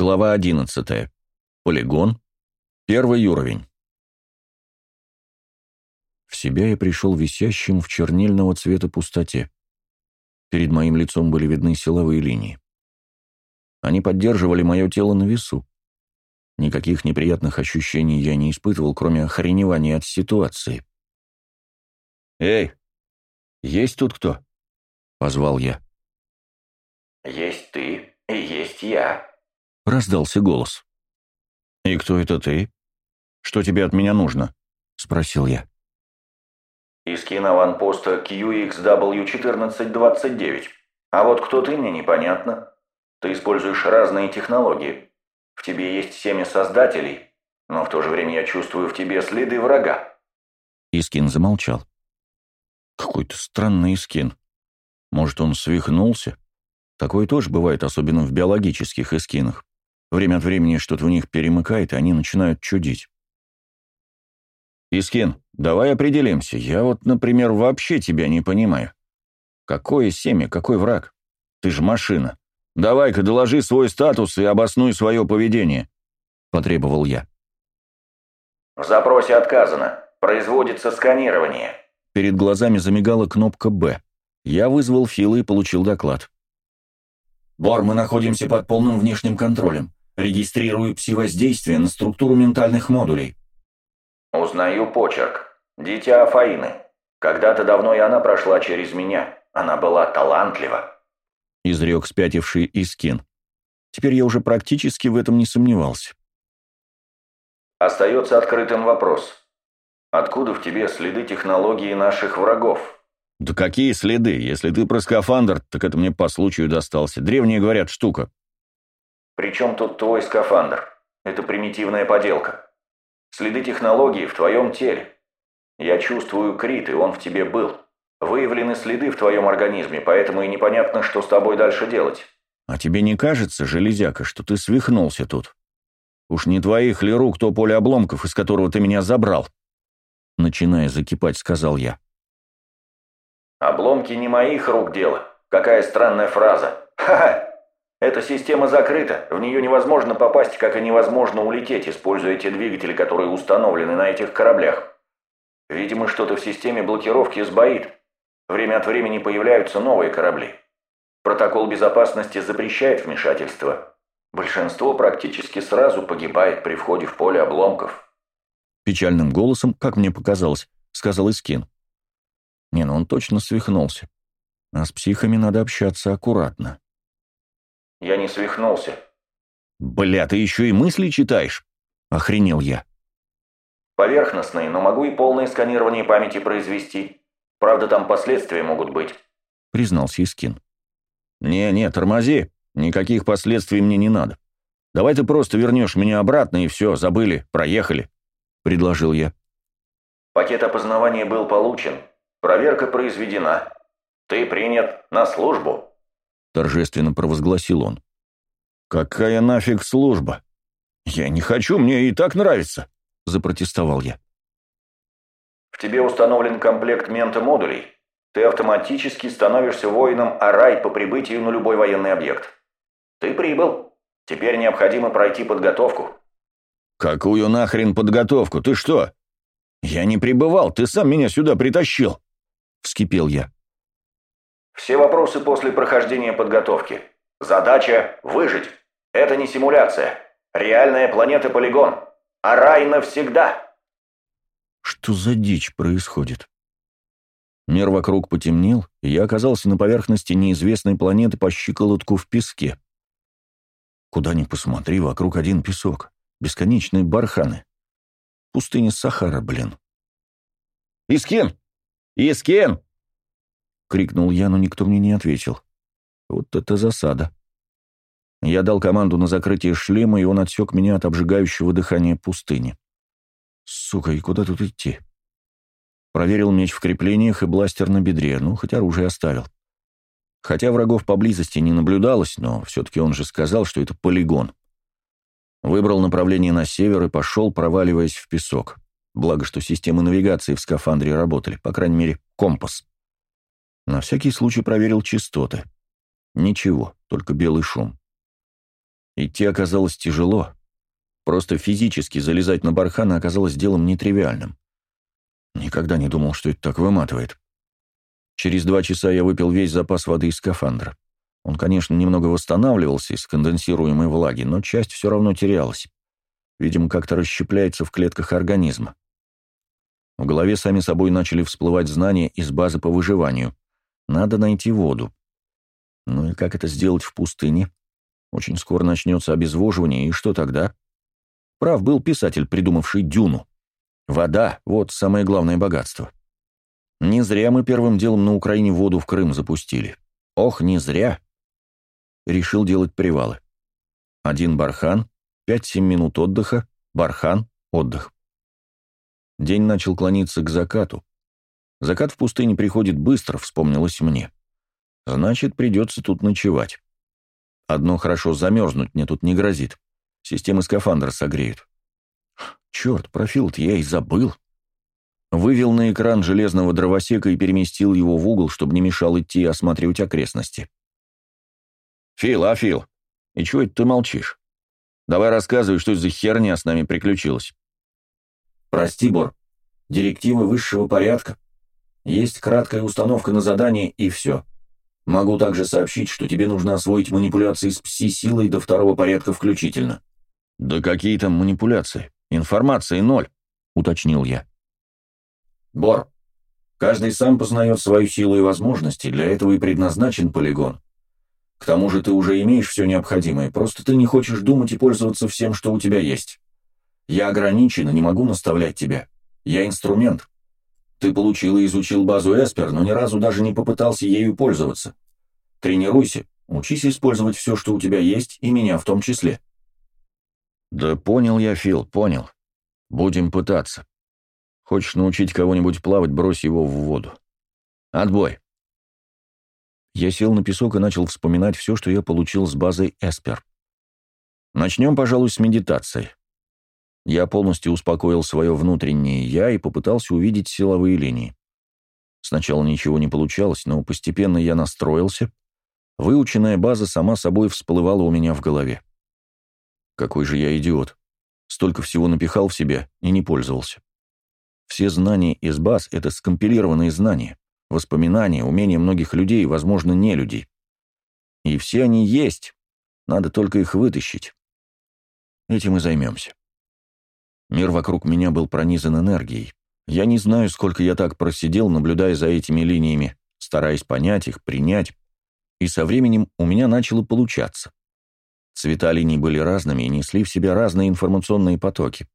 Глава 11. Полигон. Первый уровень. В себя я пришел висящим в чернильного цвета пустоте. Перед моим лицом были видны силовые линии. Они поддерживали мое тело на весу. Никаких неприятных ощущений я не испытывал, кроме охреневания от ситуации. «Эй, есть тут кто?» — позвал я. «Есть ты и есть я», — раздался голос. «И кто это ты? Что тебе от меня нужно?» — спросил я. «Из киноаванпоста QXW1429. А вот кто ты, мне непонятно. Ты используешь разные технологии. В тебе есть семя создателей, но в то же время я чувствую в тебе следы врага». Искин замолчал. Какой-то странный Искин. Может, он свихнулся? Такое тоже бывает, особенно в биологических эскинах. Время от времени что-то в них перемыкает, и они начинают чудить. «Искин, давай определимся. Я вот, например, вообще тебя не понимаю. Какое семя, какой враг? Ты же машина. Давай-ка доложи свой статус и обоснуй свое поведение», — потребовал я. «В запросе отказано. Производится сканирование». Перед глазами замигала кнопка «Б». Я вызвал Фила и получил доклад. «Бор, мы находимся под полным внешним контролем. Регистрирую пси-воздействие на структуру ментальных модулей». «Узнаю почерк. Дитя Афаины. Когда-то давно и она прошла через меня. Она была талантлива». Изрек спятивший Искин. Теперь я уже практически в этом не сомневался. Остается открытым вопрос. Откуда в тебе следы технологии наших врагов? Да какие следы? Если ты про скафандр, так это мне по случаю достался. Древние говорят, штука. Причем тут твой скафандр? Это примитивная поделка. Следы технологии в твоем теле. Я чувствую крит, и он в тебе был. Выявлены следы в твоем организме, поэтому и непонятно, что с тобой дальше делать. А тебе не кажется, железяка, что ты свихнулся тут? Уж не твоих ли рук то поле обломков, из которого ты меня забрал? Начиная закипать, сказал я. Обломки не моих рук дело. Какая странная фраза. Ха-ха! Эта система закрыта, в нее невозможно попасть, как и невозможно улететь, используя те двигатели, которые установлены на этих кораблях. Видимо, что-то в системе блокировки сбоит. Время от времени появляются новые корабли. Протокол безопасности запрещает вмешательство. Большинство практически сразу погибает при входе в поле обломков. Печальным голосом, как мне показалось, сказал Искин. Не, ну он точно свихнулся. А с психами надо общаться аккуратно. Я не свихнулся. Бля, ты еще и мысли читаешь? Охренел я. Поверхностные, но могу и полное сканирование памяти произвести. Правда, там последствия могут быть. Признался Искин. Не-не, тормози. Никаких последствий мне не надо. Давай ты просто вернешь меня обратно и все, забыли, проехали. Предложил я. Пакет опознавания был получен. Проверка произведена. Ты принят на службу. Торжественно провозгласил он. Какая нафиг служба? Я не хочу, мне и так нравится. Запротестовал я. В тебе установлен комплект ментомодулей. Ты автоматически становишься воином Арай по прибытию на любой военный объект. Ты прибыл. Теперь необходимо пройти подготовку. Какую нахрен подготовку? Ты что? Я не прибывал, ты сам меня сюда притащил. — вскипел я. «Все вопросы после прохождения подготовки. Задача — выжить. Это не симуляция. Реальная планета-полигон. А рай навсегда!» Что за дичь происходит? Мир вокруг потемнел, и я оказался на поверхности неизвестной планеты по щиколотку в песке. Куда ни посмотри, вокруг один песок. Бесконечные барханы. Пустыня Сахара, блин. «Искин, «Искин!» — крикнул я, но никто мне не ответил. Вот это засада. Я дал команду на закрытие шлема, и он отсек меня от обжигающего дыхания пустыни. Сука, и куда тут идти? Проверил меч в креплениях и бластер на бедре, ну, хоть оружие оставил. Хотя врагов поблизости не наблюдалось, но все-таки он же сказал, что это полигон. Выбрал направление на север и пошел, проваливаясь в песок. Благо, что системы навигации в скафандре работали, по крайней мере, компас. На всякий случай проверил частоты. Ничего, только белый шум. Идти оказалось тяжело. Просто физически залезать на бархана оказалось делом нетривиальным. Никогда не думал, что это так выматывает. Через два часа я выпил весь запас воды из скафандра. Он, конечно, немного восстанавливался из конденсируемой влаги, но часть все равно терялась. Видимо, как-то расщепляется в клетках организма. В голове сами собой начали всплывать знания из базы по выживанию. Надо найти воду. Ну и как это сделать в пустыне? Очень скоро начнется обезвоживание, и что тогда? Прав был писатель, придумавший дюну. Вода — вот самое главное богатство. Не зря мы первым делом на Украине воду в Крым запустили. Ох, не зря. Решил делать привалы. Один бархан, 5-7 минут отдыха, бархан, отдых. День начал клониться к закату. Закат в пустыне приходит быстро, вспомнилось мне. Значит, придется тут ночевать. Одно хорошо замерзнуть мне тут не грозит. Системы скафандра согреют. Черт, профил-то я и забыл. Вывел на экран железного дровосека и переместил его в угол, чтобы не мешал идти и осматривать окрестности. «Фил, а, Фил, и чего это ты молчишь? Давай рассказывай, что за херня с нами приключилась». «Прости, Бор. Директивы высшего порядка. Есть краткая установка на задание, и все. Могу также сообщить, что тебе нужно освоить манипуляции с пси-силой до второго порядка включительно». «Да какие там манипуляции? Информации ноль», — уточнил я. «Бор, каждый сам познает свою силу и возможности, для этого и предназначен полигон. К тому же ты уже имеешь все необходимое, просто ты не хочешь думать и пользоваться всем, что у тебя есть. Я ограничен и не могу наставлять тебя. Я инструмент. Ты получил и изучил базу Эспер, но ни разу даже не попытался ею пользоваться. Тренируйся, учись использовать все, что у тебя есть, и меня в том числе. Да понял я, Фил, понял. Будем пытаться. Хочешь научить кого-нибудь плавать, брось его в воду. Отбой. Я сел на песок и начал вспоминать все, что я получил с базой Эспер. Начнем, пожалуй, с медитации. Я полностью успокоил свое внутреннее «я» и попытался увидеть силовые линии. Сначала ничего не получалось, но постепенно я настроился. Выученная база сама собой всплывала у меня в голове. Какой же я идиот. Столько всего напихал в себя и не пользовался. Все знания из баз — это скомпилированные знания, воспоминания, умения многих людей, возможно, не людей. И все они есть, надо только их вытащить. Этим и займемся. Мир вокруг меня был пронизан энергией. Я не знаю, сколько я так просидел, наблюдая за этими линиями, стараясь понять их, принять, и со временем у меня начало получаться. Цвета линий были разными и несли в себя разные информационные потоки.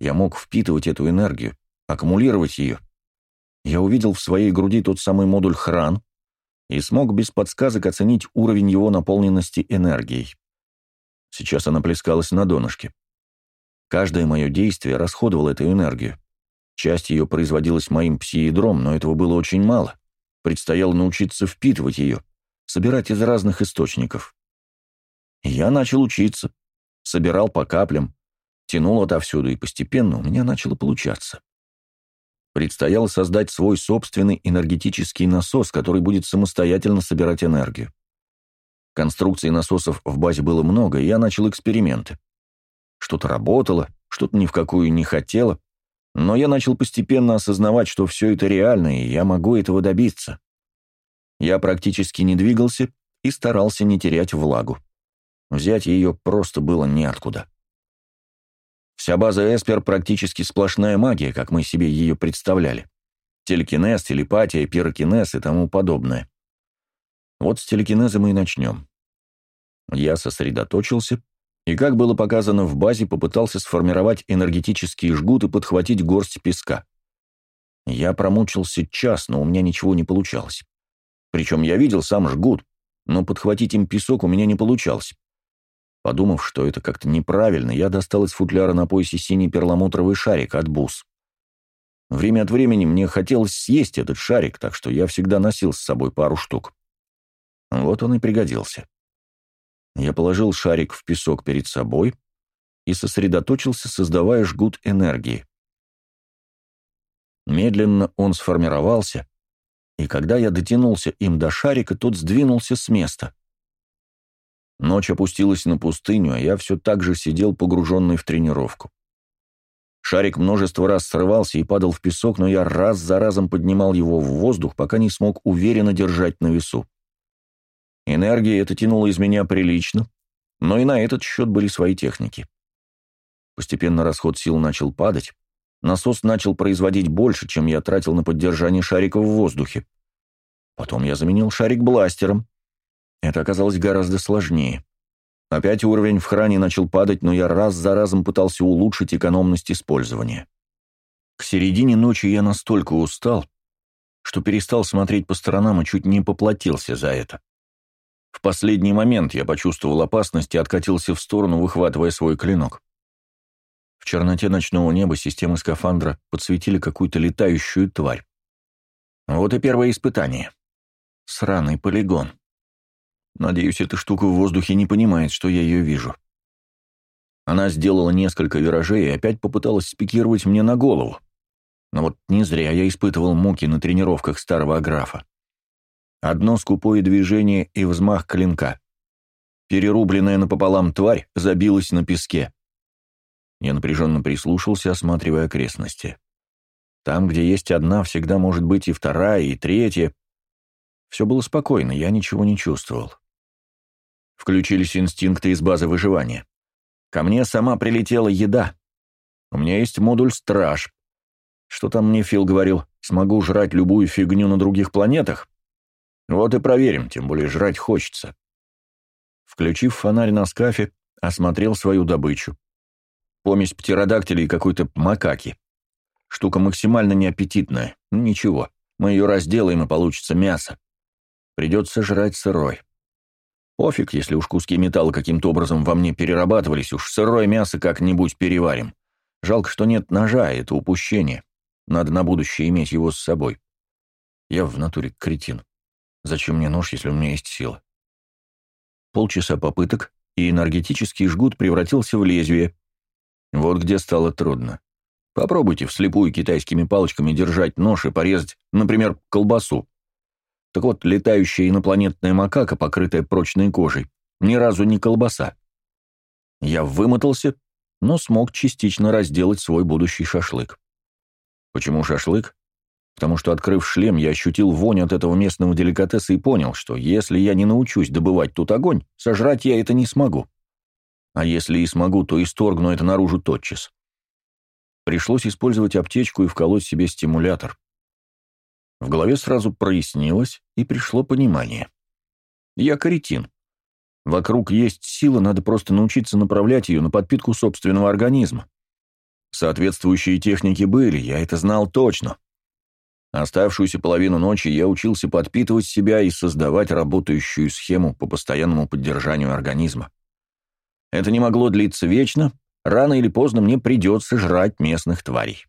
Я мог впитывать эту энергию, аккумулировать ее. Я увидел в своей груди тот самый модуль хран и смог без подсказок оценить уровень его наполненности энергией. Сейчас она плескалась на донышке. Каждое мое действие расходовало эту энергию. Часть ее производилась моим псиедром, но этого было очень мало. Предстояло научиться впитывать ее, собирать из разных источников. я начал учиться, собирал по каплям, тянул отовсюду, и постепенно у меня начало получаться. Предстояло создать свой собственный энергетический насос, который будет самостоятельно собирать энергию. Конструкций насосов в базе было много, и я начал эксперименты. Что-то работало, что-то ни в какую не хотело, но я начал постепенно осознавать, что все это реально, и я могу этого добиться. Я практически не двигался и старался не терять влагу. Взять ее просто было неоткуда. Вся база Эспер практически сплошная магия, как мы себе ее представляли. Телекинез, телепатия, пирокинез и тому подобное. Вот с телекинеза мы и начнем. Я сосредоточился, и, как было показано в базе, попытался сформировать энергетический жгут и подхватить горсть песка. Я промучился час, но у меня ничего не получалось. Причем я видел сам жгут, но подхватить им песок у меня не получалось. Подумав, что это как-то неправильно, я достал из футляра на поясе синий перламутровый шарик от бус. Время от времени мне хотелось съесть этот шарик, так что я всегда носил с собой пару штук. Вот он и пригодился. Я положил шарик в песок перед собой и сосредоточился, создавая жгут энергии. Медленно он сформировался, и когда я дотянулся им до шарика, тот сдвинулся с места. Ночь опустилась на пустыню, а я все так же сидел погруженный в тренировку. Шарик множество раз срывался и падал в песок, но я раз за разом поднимал его в воздух, пока не смог уверенно держать на весу. Энергия это тянула из меня прилично, но и на этот счет были свои техники. Постепенно расход сил начал падать, насос начал производить больше, чем я тратил на поддержание шарика в воздухе. Потом я заменил шарик бластером. Это оказалось гораздо сложнее. Опять уровень в хране начал падать, но я раз за разом пытался улучшить экономность использования. К середине ночи я настолько устал, что перестал смотреть по сторонам и чуть не поплатился за это. В последний момент я почувствовал опасность и откатился в сторону, выхватывая свой клинок. В черноте ночного неба системы скафандра подсветили какую-то летающую тварь. Вот и первое испытание. Сраный полигон. Надеюсь, эта штука в воздухе не понимает, что я ее вижу. Она сделала несколько виражей и опять попыталась спикировать мне на голову. Но вот не зря я испытывал муки на тренировках старого аграфа. Одно скупое движение и взмах клинка. Перерубленная напополам тварь забилась на песке. Я напряженно прислушался, осматривая окрестности. Там, где есть одна, всегда может быть и вторая, и третья. Все было спокойно, я ничего не чувствовал. Включились инстинкты из базы выживания. Ко мне сама прилетела еда. У меня есть модуль «Страж». Что там мне Фил говорил? Смогу жрать любую фигню на других планетах? Вот и проверим, тем более жрать хочется. Включив фонарь на скафе, осмотрел свою добычу. Помесь птеродактиля и какой-то макаки. Штука максимально неаппетитная. Ну ничего, мы ее разделаем и получится мясо. Придется жрать сырой. Пофиг, если уж куски металла каким-то образом во мне перерабатывались, уж сырое мясо как-нибудь переварим. Жалко, что нет ножа, это упущение. Надо на будущее иметь его с собой. Я в натуре кретин. Зачем мне нож, если у меня есть сила? Полчаса попыток, и энергетический жгут превратился в лезвие. Вот где стало трудно. Попробуйте вслепую китайскими палочками держать нож и порезать, например, колбасу. Так вот, летающая инопланетная макака, покрытая прочной кожей, ни разу не колбаса. Я вымотался, но смог частично разделать свой будущий шашлык. Почему шашлык? Потому что, открыв шлем, я ощутил вонь от этого местного деликатеса и понял, что если я не научусь добывать тут огонь, сожрать я это не смогу. А если и смогу, то исторгну это наружу тотчас. Пришлось использовать аптечку и вколоть себе стимулятор. В голове сразу прояснилось, и пришло понимание. Я каретин. Вокруг есть сила, надо просто научиться направлять ее на подпитку собственного организма. Соответствующие техники были, я это знал точно. Оставшуюся половину ночи я учился подпитывать себя и создавать работающую схему по постоянному поддержанию организма. Это не могло длиться вечно, рано или поздно мне придется жрать местных тварей.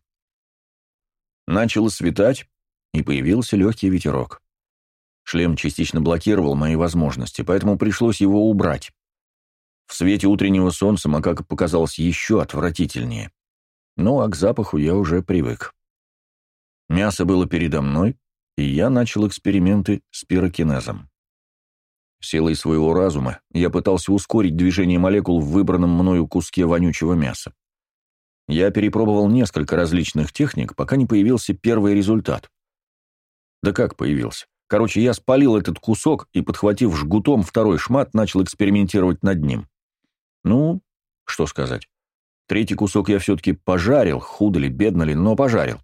Начало светать, и появился легкий ветерок. Шлем частично блокировал мои возможности, поэтому пришлось его убрать. В свете утреннего солнца макака показалось еще отвратительнее. Ну, а к запаху я уже привык. Мясо было передо мной, и я начал эксперименты с пирокинезом. Силой своего разума я пытался ускорить движение молекул в выбранном мною куске вонючего мяса. Я перепробовал несколько различных техник, пока не появился первый результат. Да как появился? Короче, я спалил этот кусок и, подхватив жгутом второй шмат, начал экспериментировать над ним. Ну, что сказать. Третий кусок я все-таки пожарил, худо ли, бедно ли, но пожарил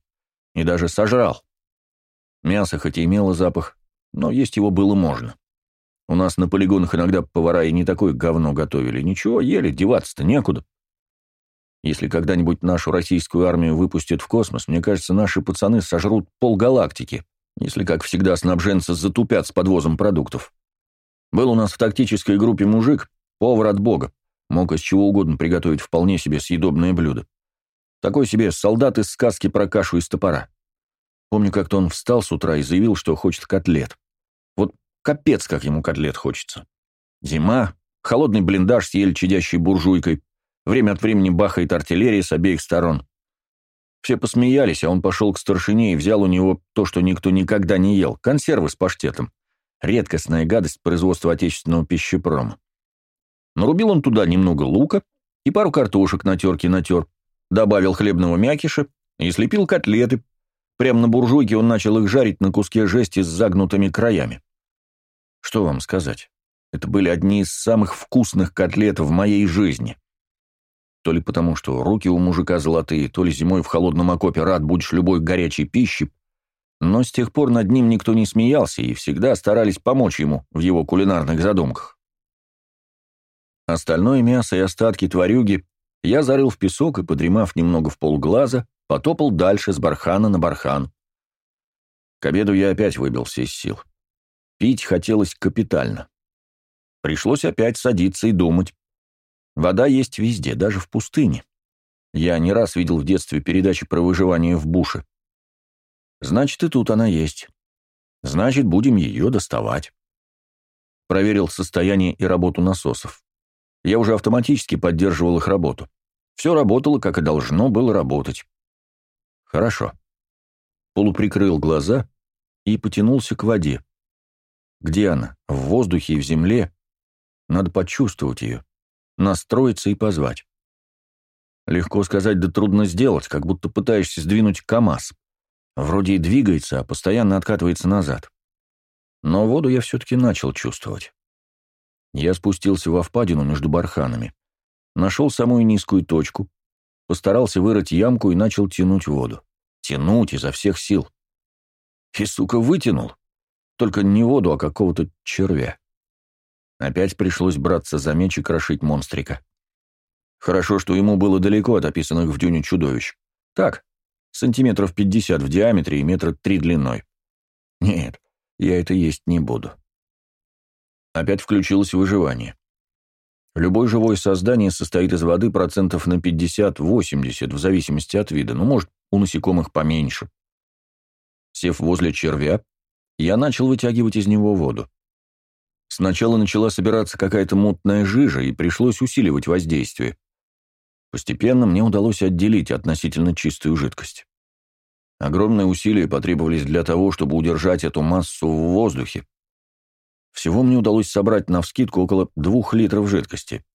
и даже сожрал. Мясо хоть и имело запах, но есть его было можно. У нас на полигонах иногда повара и не такое говно готовили. Ничего, ели, деваться-то некуда. Если когда-нибудь нашу российскую армию выпустят в космос, мне кажется, наши пацаны сожрут полгалактики, если, как всегда, снабженцы затупят с подвозом продуктов. Был у нас в тактической группе мужик, повар от бога, мог из чего угодно приготовить вполне себе съедобное блюдо. Такой себе солдат из сказки про кашу из топора. Помню, как-то он встал с утра и заявил, что хочет котлет. Вот капец, как ему котлет хочется. Зима, холодный блиндаж с еле чадящей буржуйкой, время от времени бахает артиллерия с обеих сторон. Все посмеялись, а он пошел к старшине и взял у него то, что никто никогда не ел — консервы с паштетом. Редкостная гадость производства отечественного пищепрома. Нарубил он туда немного лука и пару картошек на терке натер, добавил хлебного мякиша и слепил котлеты. Прямо на буржуйке он начал их жарить на куске жести с загнутыми краями. Что вам сказать? Это были одни из самых вкусных котлет в моей жизни. То ли потому, что руки у мужика золотые, то ли зимой в холодном окопе рад будешь любой горячей пищи, но с тех пор над ним никто не смеялся и всегда старались помочь ему в его кулинарных задумках. Остальное мясо и остатки тварюги я зарыл в песок и, подремав немного в полглаза, потопал дальше с бархана на бархан. К обеду я опять выбился из сил. Пить хотелось капитально. Пришлось опять садиться и думать. Вода есть везде, даже в пустыне. Я не раз видел в детстве передачи про выживание в буше. Значит, и тут она есть. Значит, будем ее доставать. Проверил состояние и работу насосов. Я уже автоматически поддерживал их работу. Все работало, как и должно было работать. Хорошо. Полуприкрыл глаза и потянулся к воде. Где она? В воздухе и в земле? Надо почувствовать ее, настроиться и позвать. Легко сказать, да трудно сделать, как будто пытаешься сдвинуть КАМАЗ. Вроде и двигается, а постоянно откатывается назад. Но воду я все-таки начал чувствовать. Я спустился во впадину между барханами, нашел самую низкую точку, постарался вырыть ямку и начал тянуть воду. Тянуть изо всех сил. И, сука, вытянул. Только не воду, а какого-то червя. Опять пришлось браться за меч и крошить монстрика. Хорошо, что ему было далеко от описанных в дюне чудовищ. Так, сантиметров пятьдесят в диаметре и метра три длиной. Нет, я это есть не буду. Опять включилось выживание. Любое живое создание состоит из воды процентов на 50-80, в зависимости от вида, ну, может, у насекомых поменьше. Сев возле червя, я начал вытягивать из него воду. Сначала начала собираться какая-то мутная жижа, и пришлось усиливать воздействие. Постепенно мне удалось отделить относительно чистую жидкость. Огромные усилия потребовались для того, чтобы удержать эту массу в воздухе. Всего мне удалось собрать навскидку около двух литров жидкости.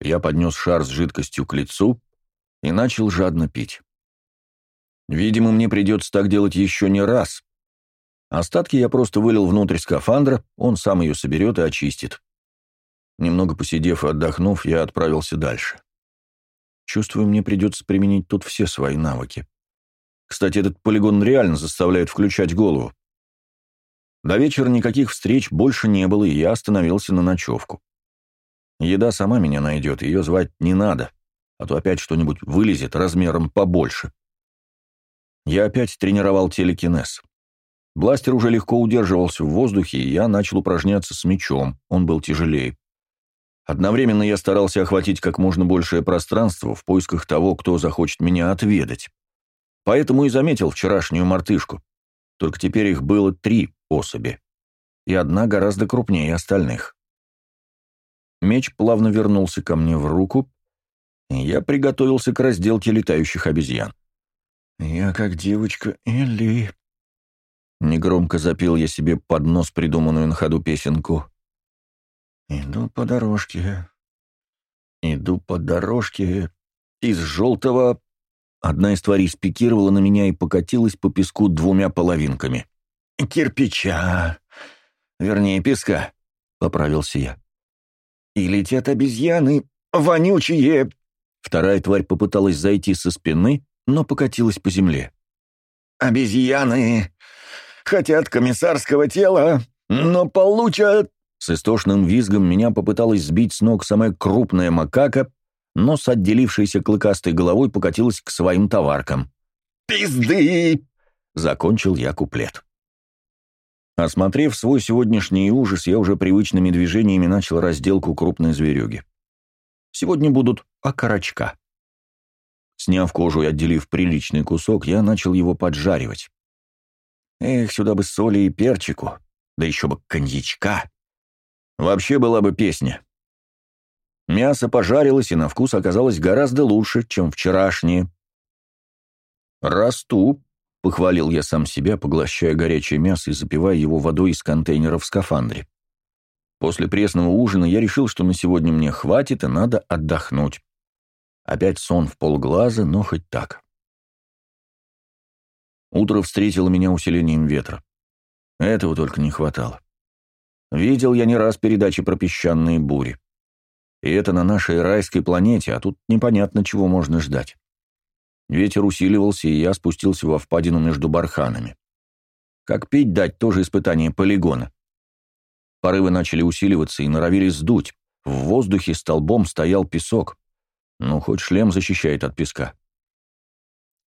Я поднес шар с жидкостью к лицу и начал жадно пить. Видимо, мне придется так делать еще не раз. Остатки я просто вылил внутрь скафандра, он сам ее соберет и очистит. Немного посидев и отдохнув, я отправился дальше. Чувствую, мне придется применить тут все свои навыки. Кстати, этот полигон реально заставляет включать голову. До вечера никаких встреч больше не было, и я остановился на ночевку. Еда сама меня найдет, ее звать не надо, а то опять что-нибудь вылезет размером побольше. Я опять тренировал телекинез. Бластер уже легко удерживался в воздухе, и я начал упражняться с мечом, он был тяжелее. Одновременно я старался охватить как можно большее пространство в поисках того, кто захочет меня отведать. Поэтому и заметил вчерашнюю мартышку. Только теперь их было три особи, и одна гораздо крупнее остальных. Меч плавно вернулся ко мне в руку, и я приготовился к разделке летающих обезьян. «Я как девочка Элли», — негромко запел я себе под нос придуманную на ходу песенку. «Иду по дорожке, иду по дорожке из желтого Одна из тварей спикировала на меня и покатилась по песку двумя половинками. «Кирпича! Вернее, песка», — поправился я. «И летят обезьяны, вонючие!» Вторая тварь попыталась зайти со спины, но покатилась по земле. «Обезьяны хотят комиссарского тела, но получат...» С истошным визгом меня попыталась сбить с ног самая крупная макака, но с отделившейся клыкастой головой покатилась к своим товаркам. «Пизды!» — закончил я куплет. Осмотрев свой сегодняшний ужас, я уже привычными движениями начал разделку крупной зверюги. Сегодня будут окорочка. Сняв кожу и отделив приличный кусок, я начал его поджаривать. Эх, сюда бы соли и перчику, да еще бы коньячка. Вообще была бы песня. Мясо пожарилось и на вкус оказалось гораздо лучше, чем вчерашнее. «Расту», — похвалил я сам себя, поглощая горячее мясо и запивая его водой из контейнера в скафандре. После пресного ужина я решил, что на сегодня мне хватит и надо отдохнуть. Опять сон в полглаза, но хоть так. Утро встретило меня усилением ветра. Этого только не хватало. Видел я не раз передачи про песчаные бури. И это на нашей райской планете, а тут непонятно, чего можно ждать. Ветер усиливался, и я спустился во впадину между барханами. Как пить дать, тоже испытание полигона. Порывы начали усиливаться и норовили сдуть. В воздухе столбом стоял песок. Ну, хоть шлем защищает от песка.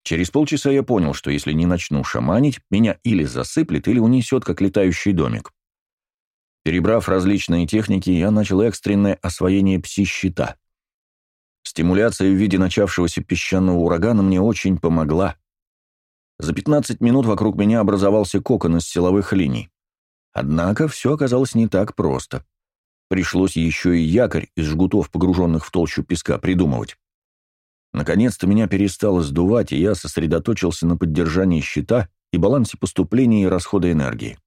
Через полчаса я понял, что если не начну шаманить, меня или засыплет, или унесет, как летающий домик. Перебрав различные техники, я начал экстренное освоение пси-щита. Стимуляция в виде начавшегося песчаного урагана мне очень помогла. За 15 минут вокруг меня образовался кокон из силовых линий. Однако все оказалось не так просто. Пришлось еще и якорь из жгутов, погруженных в толщу песка, придумывать. Наконец-то меня перестало сдувать, и я сосредоточился на поддержании щита и балансе поступления и расхода энергии.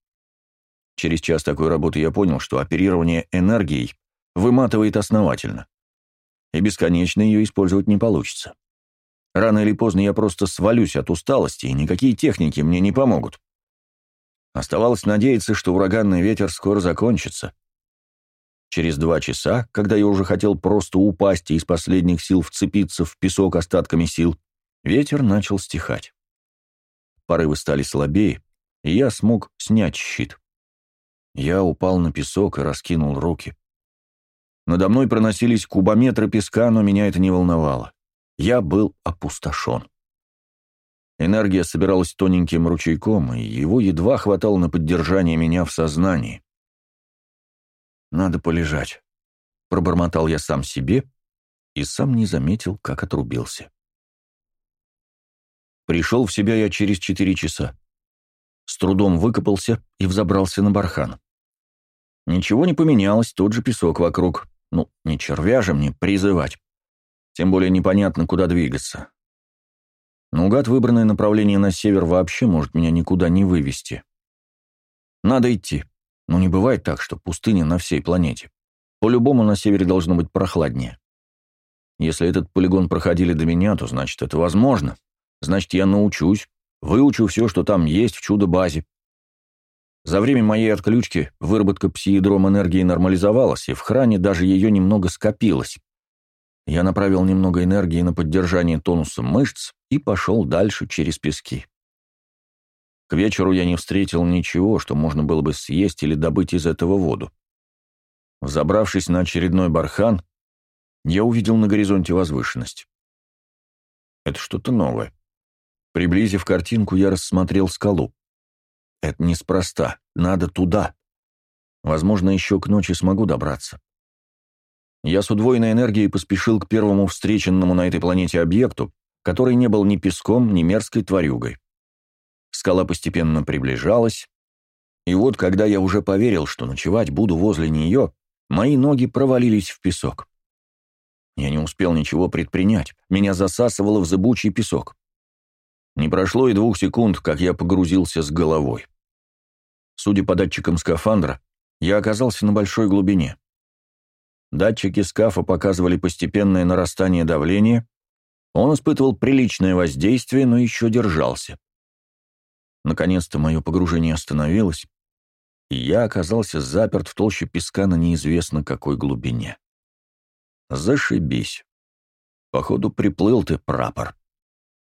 Через час такой работы я понял, что оперирование энергией выматывает основательно. И бесконечно ее использовать не получится. Рано или поздно я просто свалюсь от усталости, и никакие техники мне не помогут. Оставалось надеяться, что ураганный ветер скоро закончится. Через два часа, когда я уже хотел просто упасть и из последних сил вцепиться в песок остатками сил, ветер начал стихать. Порывы стали слабее, и я смог снять щит. Я упал на песок и раскинул руки. Надо мной проносились кубометры песка, но меня это не волновало. Я был опустошен. Энергия собиралась тоненьким ручейком, и его едва хватало на поддержание меня в сознании. «Надо полежать», — пробормотал я сам себе и сам не заметил, как отрубился. Пришел в себя я через четыре часа. С трудом выкопался и взобрался на бархан. Ничего не поменялось, тот же песок вокруг. Ну, не червя же мне призывать. Тем более непонятно, куда двигаться. Наугад выбранное направление на север вообще может меня никуда не вывести. Надо идти. Но не бывает так, что пустыня на всей планете. По-любому на севере должно быть прохладнее. Если этот полигон проходили до меня, то значит это возможно. Значит, я научусь, выучу все, что там есть в чудо-базе. За время моей отключки выработка псиедром энергии нормализовалась, и в хране даже ее немного скопилось. Я направил немного энергии на поддержание тонуса мышц и пошел дальше через пески. К вечеру я не встретил ничего, что можно было бы съесть или добыть из этого воду. Взобравшись на очередной бархан, я увидел на горизонте возвышенность. Это что-то новое. Приблизив картинку, я рассмотрел скалу. Это неспроста, надо туда. Возможно, еще к ночи смогу добраться. Я с удвоенной энергией поспешил к первому встреченному на этой планете объекту, который не был ни песком, ни мерзкой тварюгой. Скала постепенно приближалась, и вот когда я уже поверил, что ночевать буду возле нее, мои ноги провалились в песок. Я не успел ничего предпринять, меня засасывало в зыбучий песок. Не прошло и двух секунд, как я погрузился с головой. Судя по датчикам скафандра, я оказался на большой глубине. Датчики скафа показывали постепенное нарастание давления, он испытывал приличное воздействие, но еще держался. Наконец-то мое погружение остановилось, и я оказался заперт в толще песка на неизвестно какой глубине. Зашибись. Походу, приплыл ты, прапор, —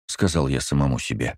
сказал я самому себе.